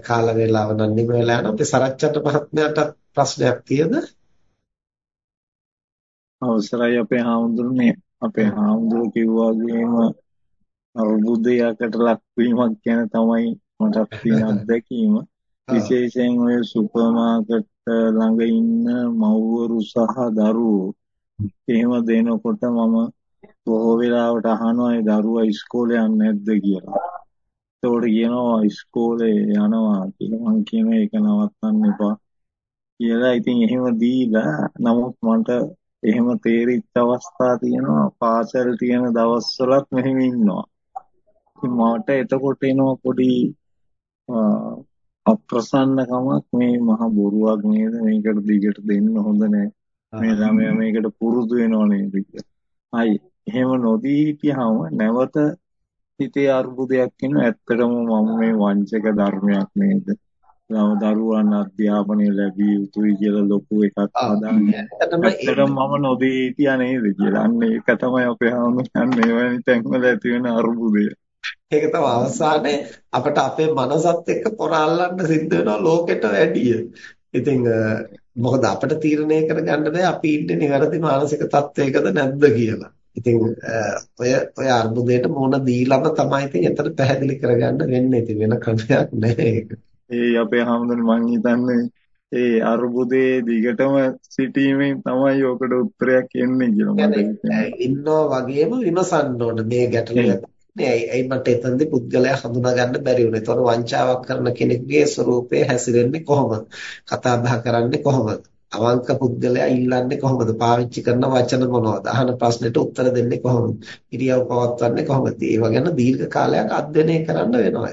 කාල වේලාව නම් නිම වෙලා යනවා. අපි සරච්චන්ට මහත්මයාට ප්‍රශ්නයක් තියෙද? අවසරයි අපේ හාමුදුරනේ. අපේ හාමුදුරුවෝ කිව්වා වගේම අරුබුදයකට ලක්වීමක් ගැන තමයි මට තියෙන අත්දැකීම. විශේෂයෙන් ඔය සුපර් මාකට් ළඟ ඉන්න මව්වරු සහ දරුවෝ එහෙම දෙනකොට මම බොහෝ වෙලාවට අහනවා ඒ දරුවා ඉස්කෝලේ යන්නේ නැද්ද කියලා. ඒතකොට කියනවා ඉස්කෝලේ යනවා කියලා. මං කියනවා ඒක නවත්තන්න එපා කියලා. ඉතින් එහෙම දීලා නමුත් මට එහෙම තේරිච්ච අවස්ථා තියෙනවා. පාසල් තියෙන දවස්වලත් මෙහෙම ඉන්නවා. ඉතින් මට එතකොට එනවා පොඩි අප්‍රසන්නකමක් මේ මහ බොරුවක් නේද? මේකට දිගට දෙන්න හොඳ නෑ. මේ ළමයා මේකට පුරුදු වෙනව නේද අයි එහෙම නොදී හිටියාම නැවත හිතේ අරුබුදයක් එන ඇත්තටම මම මේ වංචක ධර්මයක් නේද දරුවන් අධ්‍යාපනය ලැබිය යුතුයි කියලා ලොකු එකක් හදාන්නේ. ඇත්තටම මම නොදී හිටියා නේද කියලා. අන්න ඒක තමයි අපේ හාමුදුරනේ එවැනි තැන්වල ඇති වෙන අරුබුදය. ඒක තමයි අවසානයේ අපිට අපේ මනසත් එක්ක පොර අල්ලන්න සිද්ධ වෙනවා ලෝකෙට වැඩිය. ඉතින් මොකද අපිට තීරණය කරගන්න බෑ අපි ඉන්නේ නිවැරදි මානසික තත්වයකද නැද්ද කියලා. ඉතින් ඔය ඔය අර්බුදයට මුහුණ දීලම තමයි ඉතින් එතන පැහැදිලි කරගන්න වෙන්නේ. ඉතින් වෙන ක්‍රමයක් නැහැ. ඒ අපේ හැමෝටම මං හිතන්නේ ඒ අර්බුදයේ දිගටම සිටීමෙන් තමයි ඔකට උත්තරයක් එන්නේ කියලා මට හිතෙනවා. ඉන්නෝ වගේම විමසන්න ඕන මේ ගැටලුව නේ ඇයි මට එතනදී පුද්ගලයා හඳුනා ගන්න බැරි වුනේ. ඒතකොට වංචාවක් කරන කෙනෙක්ගේ ස්වરૂපය හැසිරෙන්නේ කොහොමද? කතා බහ කරන්නේ කොහොමද? අවංක පුද්ගලයා ඉල්ලන්නේ කොහොමද? පාවිච්චි කරන වචන මොනවද? අහන ප්‍රශ්නෙට උත්තර දෙන්නේ කොහොමද? ඉරියව් පවත්වන්නේ කොහොමද? ඒව ගැන දීර්ඝ කාලයක් අධ්‍යයනය කරන්න වෙනවා.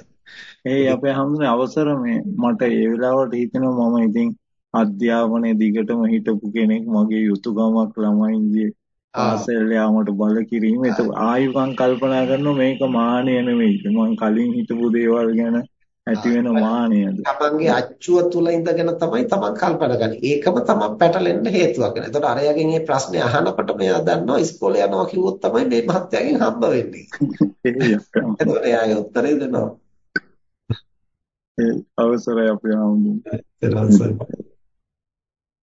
ඒ අපේ හැමෝනේ අවසර මේ මට ඒ වෙලාවට හිතෙනවා මම ඉතින් අධ්‍යාපනයේ දිගටම හිටපු කෙනෙක් මගේ යුතුයකමක් ළමයින්ගේ ආසල් යාමට බල කිරීම ඒක ආයුකම් කල්පනා කරනවා මේක මානය නෙමෙයි මම කලින් හිතපු දේවල් ගැන ඇති වෙන මානයද? තමන්ගේ අච්චුව තුල ඉඳගෙන තමයි තමන් කල්පනා කරන්නේ. ඒකම තමන් පැටලෙන්න හේතුවක් වෙනවා. එතකොට අරයාගෙන් මේ ප්‍රශ්නේ අහනකොට මෙයා දන්නවා ඉස්කෝලේ යනවා කිව්වොත් තමයි මේ මහත්තයාගෙන් හම්බ වෙන්නේ. එතකොට එයාගේ උත්තරේ දෙනවා. අවසරයි අපේ හම්බුනේ